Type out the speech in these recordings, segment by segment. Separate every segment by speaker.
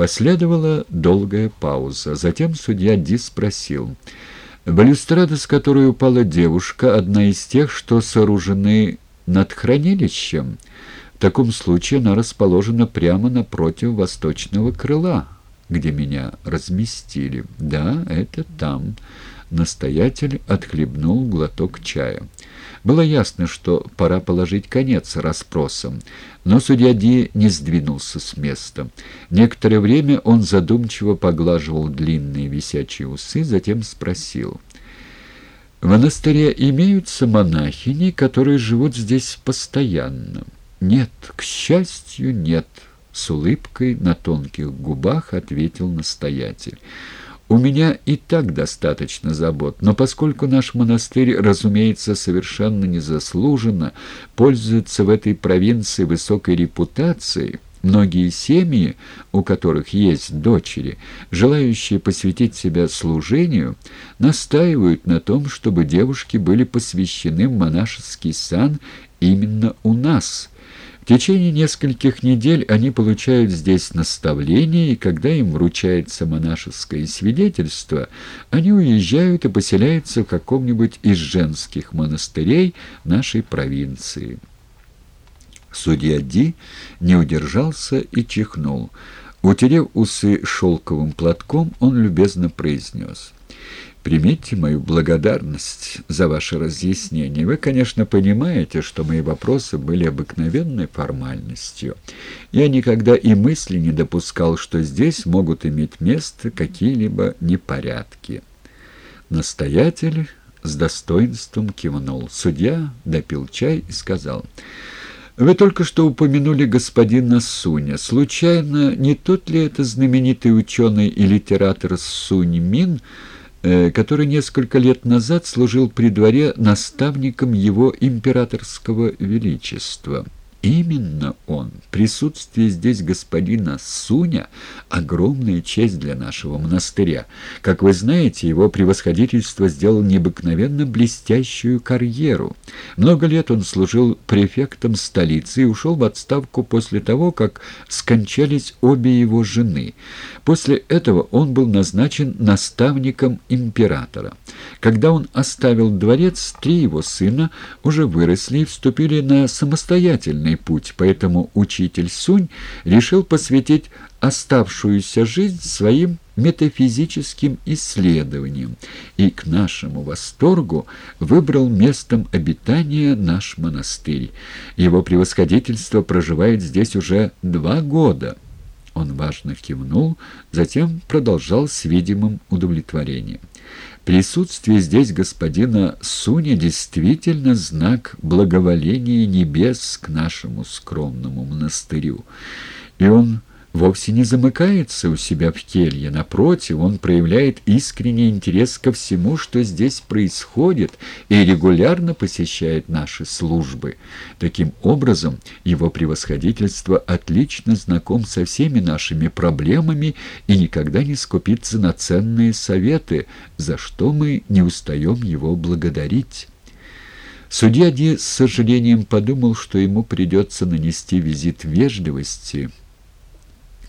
Speaker 1: Последовала долгая пауза. Затем судья Ди спросил. «Балюстрада, с которой упала девушка, одна из тех, что сооружены над хранилищем. В таком случае она расположена прямо напротив восточного крыла, где меня разместили. Да, это там». Настоятель отхлебнул глоток чая. Было ясно, что пора положить конец расспросам, но судья Ди не сдвинулся с места. Некоторое время он задумчиво поглаживал длинные висячие усы, затем спросил. «В монастыре имеются монахини, которые живут здесь постоянно?» «Нет, к счастью, нет», — с улыбкой на тонких губах ответил настоятель. У меня и так достаточно забот, но поскольку наш монастырь, разумеется, совершенно незаслуженно пользуется в этой провинции высокой репутацией, Многие семьи, у которых есть дочери, желающие посвятить себя служению, настаивают на том, чтобы девушки были посвящены в монашеский сан именно у нас – течение нескольких недель они получают здесь наставления, и когда им вручается монашеское свидетельство, они уезжают и поселяются в каком-нибудь из женских монастырей нашей провинции. Судья Ди не удержался и чихнул. Утерев усы шелковым платком, он любезно произнес — Примите мою благодарность за ваше разъяснение. Вы, конечно, понимаете, что мои вопросы были обыкновенной формальностью. Я никогда и мысли не допускал, что здесь могут иметь место какие-либо непорядки. Настоятель с достоинством кивнул. Судья допил чай и сказал... «Вы только что упомянули господина Суня. Случайно, не тот ли это знаменитый ученый и литератор Сунь Мин, который несколько лет назад служил при дворе наставником его императорского величества. Именно он. Присутствие здесь господина Суня – огромная честь для нашего монастыря. Как вы знаете, его превосходительство сделал необыкновенно блестящую карьеру. Много лет он служил префектом столицы и ушел в отставку после того, как скончались обе его жены. После этого он был назначен наставником императора. Когда он оставил дворец, три его сына уже выросли и вступили на самостоятельный путь, поэтому учитель Сунь решил посвятить оставшуюся жизнь своим метафизическим исследованиям и к нашему восторгу выбрал местом обитания наш монастырь. Его превосходительство проживает здесь уже два года. Он важно кивнул, затем продолжал с видимым удовлетворением. Присутствие здесь господина Суня действительно знак благоволения небес к нашему скромному монастырю. И он вовсе не замыкается у себя в келье. Напротив, он проявляет искренний интерес ко всему, что здесь происходит, и регулярно посещает наши службы. Таким образом, его превосходительство отлично знаком со всеми нашими проблемами и никогда не скупится на ценные советы, за что мы не устаем его благодарить». Судья Ди с сожалением подумал, что ему придется нанести визит вежливости –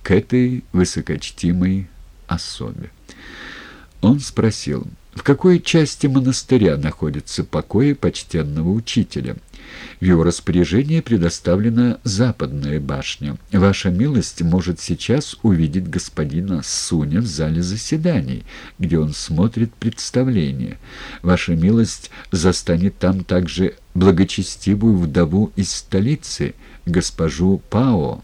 Speaker 1: к этой высокочтимой особе. Он спросил, в какой части монастыря находится покои почтенного учителя? В его распоряжении предоставлена западная башня. Ваша милость может сейчас увидеть господина Суня в зале заседаний, где он смотрит представление. Ваша милость застанет там также благочестивую вдову из столицы, госпожу Пао.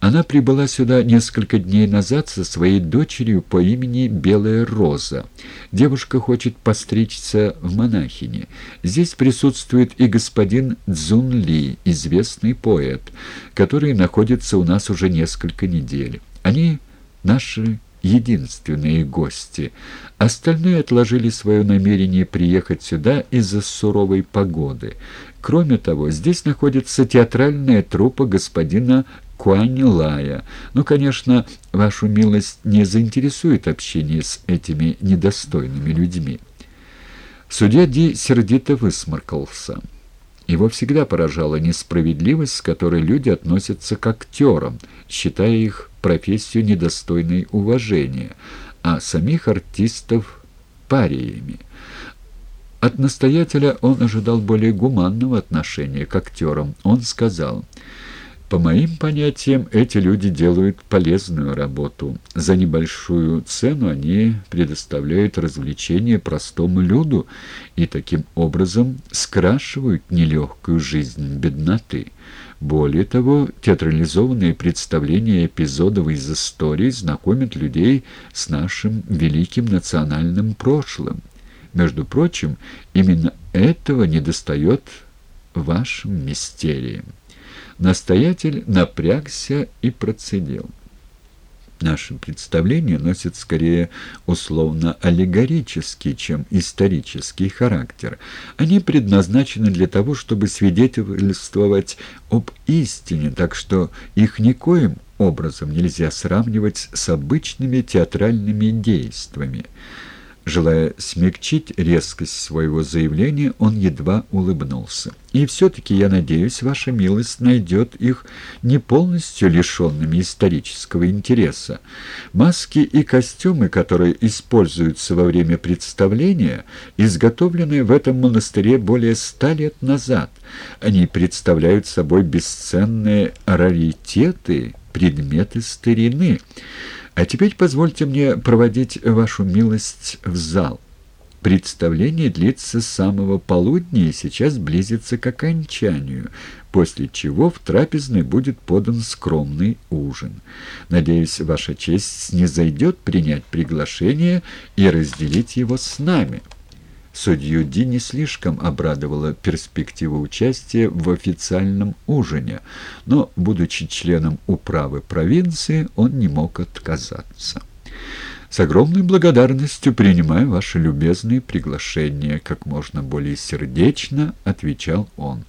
Speaker 1: Она прибыла сюда несколько дней назад со своей дочерью по имени Белая Роза. Девушка хочет постричься в монахине. Здесь присутствует и господин Цзун Ли, известный поэт, который находится у нас уже несколько недель. Они наши единственные гости. Остальные отложили свое намерение приехать сюда из-за суровой погоды. Кроме того, здесь находится театральная труппа господина Куанилая. Ну, конечно, вашу милость не заинтересует общение с этими недостойными людьми. Судья Ди сердито высморкался. Его всегда поражала несправедливость, с которой люди относятся к актерам, считая их профессию недостойной уважения, а самих артистов – париями. От настоятеля он ожидал более гуманного отношения к актерам. Он сказал – по моим понятиям, эти люди делают полезную работу. За небольшую цену они предоставляют развлечения простому люду и таким образом скрашивают нелегкую жизнь бедноты. Более того, театрализованные представления эпизодов из истории знакомят людей с нашим великим национальным прошлым. Между прочим, именно этого недостает вашим мистериям. Настоятель напрягся и процедил. Наши представления носят скорее условно-аллегорический, чем исторический характер. Они предназначены для того, чтобы свидетельствовать об истине, так что их никоим образом нельзя сравнивать с обычными театральными действиями. Желая смягчить резкость своего заявления, он едва улыбнулся. «И все-таки, я надеюсь, ваша милость найдет их не полностью лишенными исторического интереса. Маски и костюмы, которые используются во время представления, изготовлены в этом монастыре более ста лет назад. Они представляют собой бесценные раритеты, предметы старины». А теперь позвольте мне проводить вашу милость в зал. Представление длится с самого полудня и сейчас близится к окончанию, после чего в трапезной будет подан скромный ужин. Надеюсь, ваша честь не зайдет принять приглашение и разделить его с нами». Судью Ди не слишком обрадовала перспектива участия в официальном ужине, но, будучи членом управы провинции, он не мог отказаться. «С огромной благодарностью принимаю ваше любезные приглашения», — как можно более сердечно отвечал он.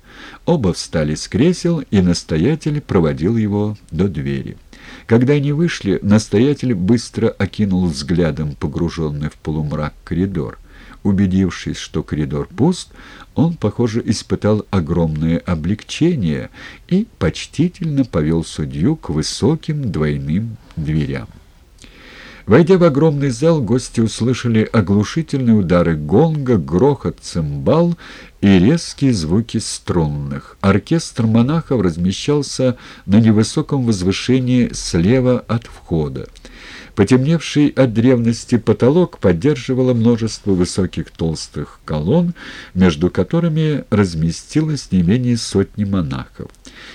Speaker 1: Оба встали с кресел, и настоятель проводил его до двери. Когда они вышли, настоятель быстро окинул взглядом погруженный в полумрак коридор — Убедившись, что коридор пуст, он, похоже, испытал огромное облегчение и почтительно повел судью к высоким двойным дверям. Войдя в огромный зал, гости услышали оглушительные удары гонга, грохот цимбал и резкие звуки струнных. Оркестр монахов размещался на невысоком возвышении слева от входа. Потемневший от древности потолок поддерживало множество высоких толстых колонн, между которыми разместилось не менее сотни монахов.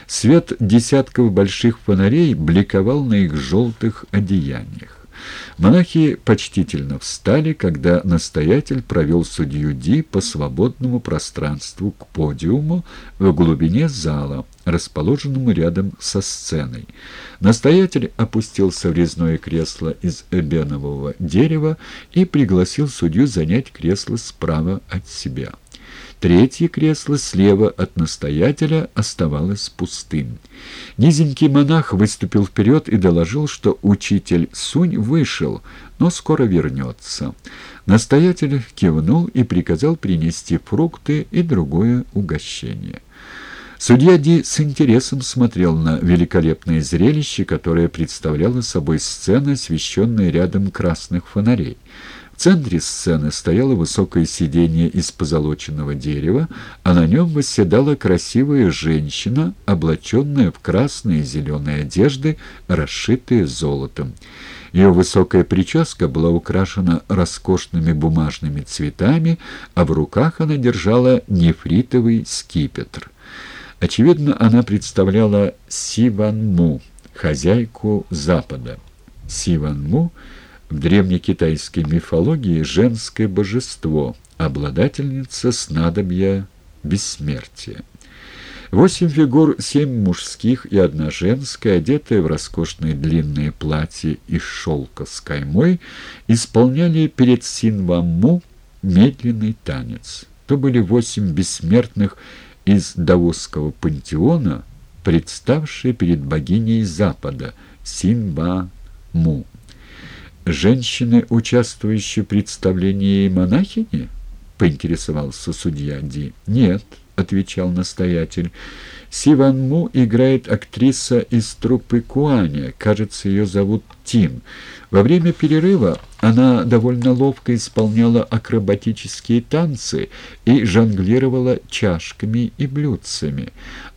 Speaker 1: Свет десятков больших фонарей бликовал на их желтых одеяниях. Монахи почтительно встали, когда настоятель провел судью Ди по свободному пространству к подиуму в глубине зала, расположенному рядом со сценой. Настоятель опустился в резное кресло из эбенового дерева и пригласил судью занять кресло справа от себя. Третье кресло слева от настоятеля оставалось пустым. Низенький монах выступил вперед и доложил, что учитель Сунь вышел, но скоро вернется. Настоятель кивнул и приказал принести фрукты и другое угощение. Судья Ди с интересом смотрел на великолепное зрелище, которое представляло собой сцена, освещенная рядом красных фонарей. В центре сцены стояло высокое сиденье из позолоченного дерева, а на нем восседала красивая женщина, облаченная в красные и зеленые одежды, расшитые золотом. Ее высокая прическа была украшена роскошными бумажными цветами, а в руках она держала нефритовый скипетр. Очевидно, она представляла Сиванму, хозяйку Запада. Сиванму — в древнекитайской мифологии женское божество, обладательница снадобья бессмертия. Восемь фигур, семь мужских и одна женская, одетые в роскошные длинные платья из шелка с каймой, исполняли перед Синваму медленный танец. То были восемь бессмертных из даосского пантеона, представшие перед богиней Запада Синва-Му. «Женщины, участвующие в представлении монахини?» — поинтересовался судья Ди. «Нет», — отвечал настоятель. «Си Ван Му играет актриса из труппы Куаня, кажется, ее зовут Тин. Во время перерыва она довольно ловко исполняла акробатические танцы и жонглировала чашками и блюдцами,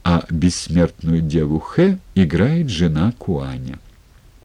Speaker 1: а бессмертную деву Хэ играет жена Куаня».